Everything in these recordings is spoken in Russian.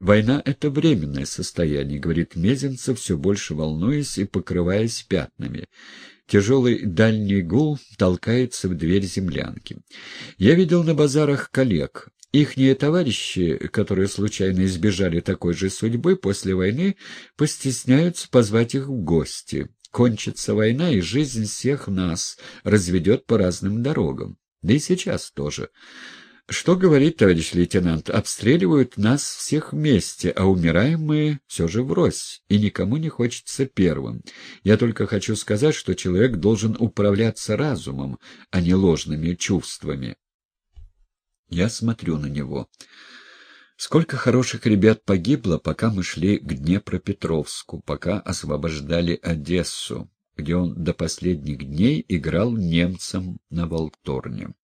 «Война — это временное состояние», — говорит Мезенцев, все больше волнуясь и покрываясь пятнами. Тяжелый дальний гул толкается в дверь землянки. Я видел на базарах коллег. Ихние товарищи, которые случайно избежали такой же судьбы после войны, постесняются позвать их в гости. Кончится война, и жизнь всех нас разведет по разным дорогам. Да и сейчас тоже. Что говорить, товарищ лейтенант, обстреливают нас всех вместе, а умираем мы все же врозь, и никому не хочется первым. Я только хочу сказать, что человек должен управляться разумом, а не ложными чувствами. Я смотрю на него. Сколько хороших ребят погибло, пока мы шли к Днепропетровску, пока освобождали Одессу, где он до последних дней играл немцам на Волторне.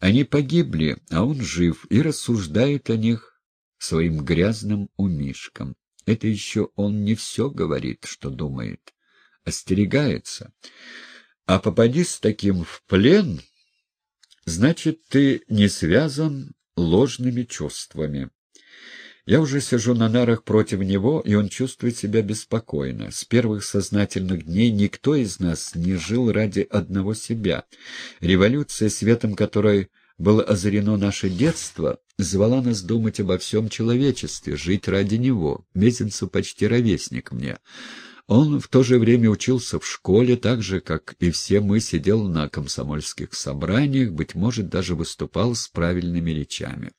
Они погибли, а он жив и рассуждает о них своим грязным умишком. Это еще он не все говорит, что думает, остерегается. А попади с таким в плен, значит, ты не связан ложными чувствами. Я уже сижу на нарах против него, и он чувствует себя беспокойно. С первых сознательных дней никто из нас не жил ради одного себя. Революция, светом которой было озарено наше детство, звала нас думать обо всем человечестве, жить ради него. Мезенцев почти ровесник мне. Он в то же время учился в школе, так же, как и все мы, сидел на комсомольских собраниях, быть может, даже выступал с правильными речами.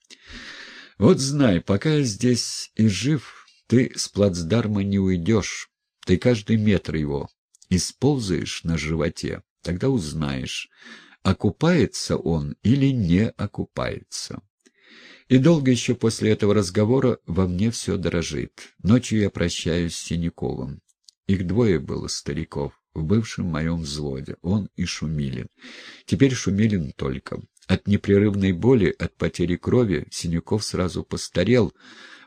Вот знай, пока я здесь и жив, ты с плацдарма не уйдешь. Ты каждый метр его исползаешь на животе. Тогда узнаешь, окупается он или не окупается. И долго еще после этого разговора во мне все дрожит. Ночью я прощаюсь с Синяковым. Их двое было стариков в бывшем моем взводе, он и Шумилин. Теперь Шумилин только. От непрерывной боли, от потери крови Синяков сразу постарел,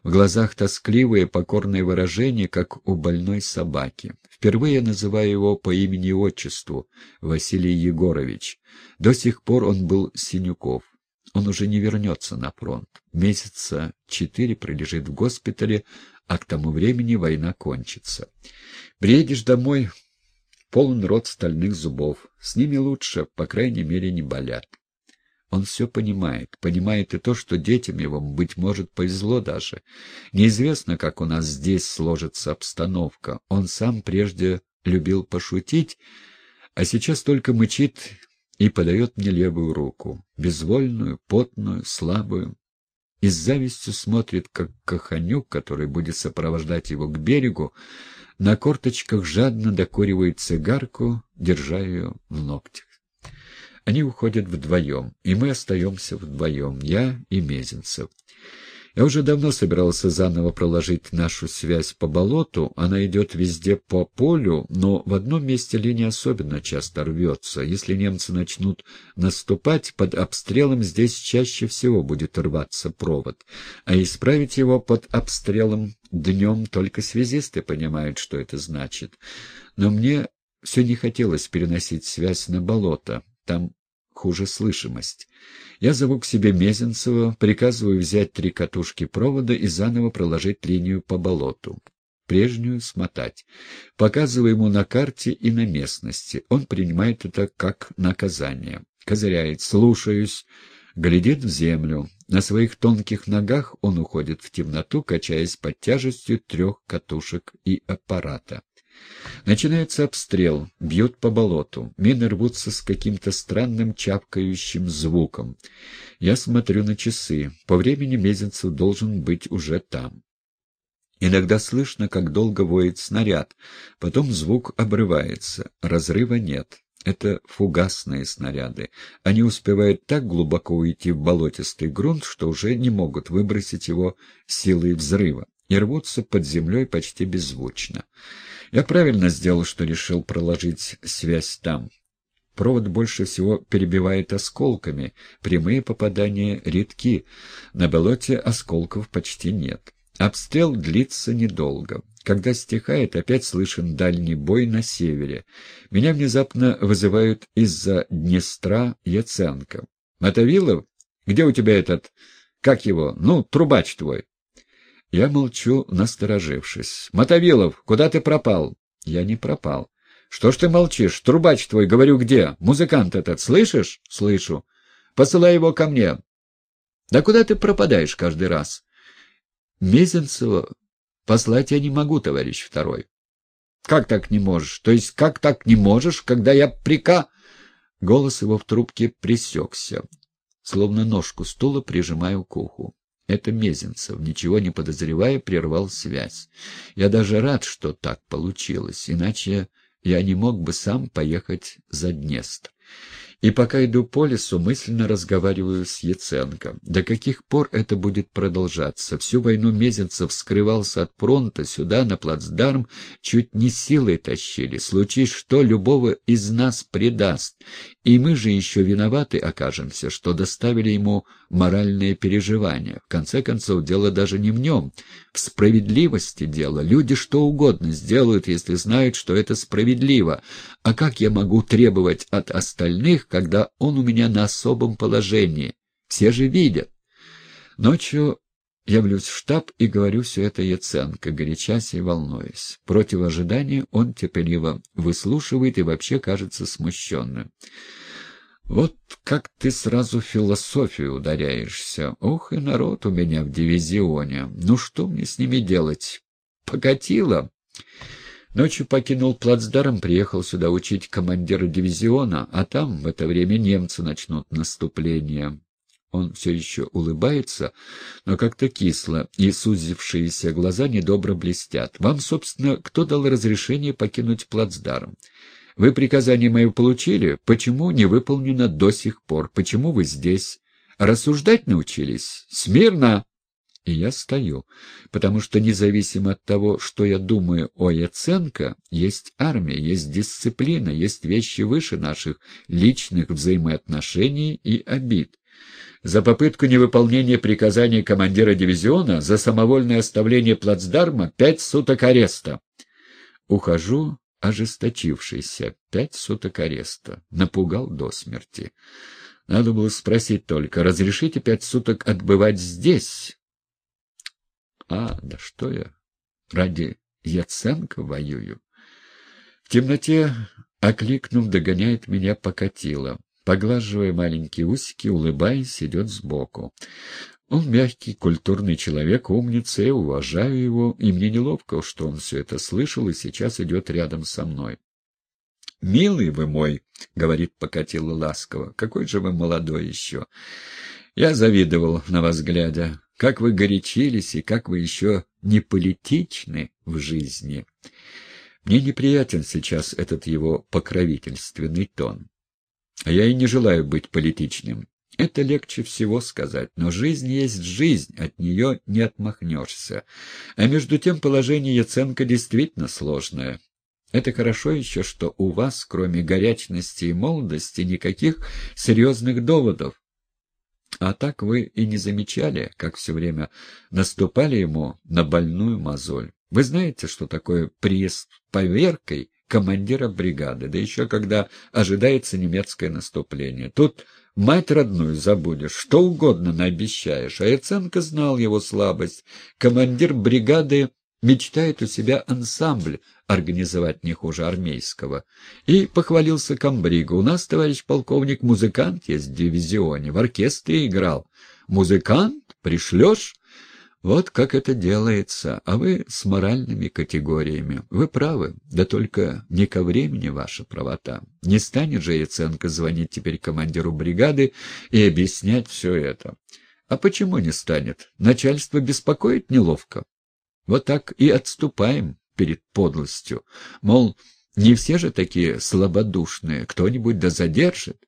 в глазах тоскливое покорное выражение, как у больной собаки. Впервые я называю его по имени и отчеству — Василий Егорович. До сих пор он был Синюков. Он уже не вернется на фронт. Месяца четыре пролежит в госпитале, а к тому времени война кончится. Приедешь домой, полон рот стальных зубов. С ними лучше, по крайней мере, не болят. Он все понимает, понимает и то, что детям его, быть может, повезло даже. Неизвестно, как у нас здесь сложится обстановка. Он сам прежде любил пошутить, а сейчас только мычит и подает мне левую руку, безвольную, потную, слабую. И с завистью смотрит, как Каханюк, который будет сопровождать его к берегу, на корточках жадно докуривает цигарку, держа ее в ногтях. Они уходят вдвоем, и мы остаемся вдвоем, я и Мезенцев. Я уже давно собирался заново проложить нашу связь по болоту. Она идет везде по полю, но в одном месте линия особенно часто рвется. Если немцы начнут наступать, под обстрелом здесь чаще всего будет рваться провод. А исправить его под обстрелом днем только связисты понимают, что это значит. Но мне все не хотелось переносить связь на болото. Там хуже слышимость. Я зову к себе Мезенцева, приказываю взять три катушки провода и заново проложить линию по болоту. Прежнюю смотать. Показываю ему на карте и на местности. Он принимает это как наказание. Козыряет. Слушаюсь. Глядит в землю. На своих тонких ногах он уходит в темноту, качаясь под тяжестью трех катушек и аппарата. Начинается обстрел, бьют по болоту. Мины рвутся с каким-то странным чавкающим звуком. Я смотрю на часы. По времени Мезенцев должен быть уже там. Иногда слышно, как долго воет снаряд. Потом звук обрывается. Разрыва нет. Это фугасные снаряды. Они успевают так глубоко уйти в болотистый грунт, что уже не могут выбросить его силой взрыва и рвутся под землей почти беззвучно. Я правильно сделал, что решил проложить связь там. Провод больше всего перебивает осколками, прямые попадания редки, на болоте осколков почти нет. Обстрел длится недолго. Когда стихает, опять слышен дальний бой на севере. Меня внезапно вызывают из-за Днестра Яценко. «Мотовилов? Где у тебя этот... Как его? Ну, трубач твой». Я молчу, насторожившись. «Мотовилов, куда ты пропал?» «Я не пропал». «Что ж ты молчишь? Трубач твой, говорю, где? Музыкант этот, слышишь?» «Слышу. Посылай его ко мне». «Да куда ты пропадаешь каждый раз?» «Мезенцева послать я не могу, товарищ второй». «Как так не можешь? То есть как так не можешь, когда я прика...» Голос его в трубке пресекся, словно ножку стула прижимаю к уху. Это Мезенцев, ничего не подозревая, прервал связь. Я даже рад, что так получилось, иначе я не мог бы сам поехать за Днестр. И пока иду по лесу, мысленно разговариваю с Яценко. До каких пор это будет продолжаться? Всю войну Мезенцев скрывался от фронта, сюда, на плацдарм, чуть не силой тащили. Случись что, любого из нас предаст. И мы же еще виноваты окажемся, что доставили ему моральные переживания. В конце концов, дело даже не в нем. В справедливости дело. Люди что угодно сделают, если знают, что это справедливо. А как я могу требовать от остальных, когда он у меня на особом положении. Все же видят. Ночью явлюсь в штаб и говорю все это Яценко, горячась и волнуясь. Против ожидания он терпеливо выслушивает и вообще кажется смущенным. «Вот как ты сразу в философию ударяешься. Ох, и народ у меня в дивизионе. Ну что мне с ними делать? Покатило?» Ночью покинул плацдарм, приехал сюда учить командира дивизиона, а там в это время немцы начнут наступление. Он все еще улыбается, но как-то кисло, и сузившиеся глаза недобро блестят. Вам, собственно, кто дал разрешение покинуть плацдарм? Вы приказание мое получили? Почему не выполнено до сих пор? Почему вы здесь? Рассуждать научились? Смирно! И я стою, потому что независимо от того, что я думаю о Яценко, есть армия, есть дисциплина, есть вещи выше наших личных взаимоотношений и обид. За попытку невыполнения приказаний командира дивизиона, за самовольное оставление плацдарма пять суток ареста. Ухожу, ожесточившийся, пять суток ареста. Напугал до смерти. Надо было спросить только, разрешите пять суток отбывать здесь? А, да что я, ради Яценко воюю. В темноте, окликнув, догоняет меня покатило. Поглаживая маленькие усики, улыбаясь, идет сбоку. Он мягкий, культурный человек, умница, я уважаю его, и мне неловко, что он все это слышал и сейчас идет рядом со мной. «Милый вы мой», — говорит покатило ласково, — «какой же вы молодой еще». Я завидовал на вас глядя. Как вы горячились и как вы еще не политичны в жизни. Мне неприятен сейчас этот его покровительственный тон. А я и не желаю быть политичным. Это легче всего сказать, но жизнь есть жизнь, от нее не отмахнешься. А между тем положение Яценко действительно сложное. Это хорошо еще, что у вас, кроме горячности и молодости, никаких серьезных доводов. А так вы и не замечали, как все время наступали ему на больную мозоль. Вы знаете, что такое приезд поверкой командира бригады, да еще когда ожидается немецкое наступление. Тут мать родную забудешь, что угодно наобещаешь. А Яценко знал его слабость. Командир бригады мечтает у себя ансамбль организовать не хуже армейского. И похвалился комбригу. У нас, товарищ полковник, музыкант есть в дивизионе, в оркестре играл. Музыкант? Пришлешь? Вот как это делается. А вы с моральными категориями. Вы правы, да только не ко времени ваша правота. Не станет же Яценко звонить теперь командиру бригады и объяснять все это. А почему не станет? Начальство беспокоит неловко. Вот так и отступаем перед подлостью. Мол, не все же такие слабодушные, кто-нибудь да задержит.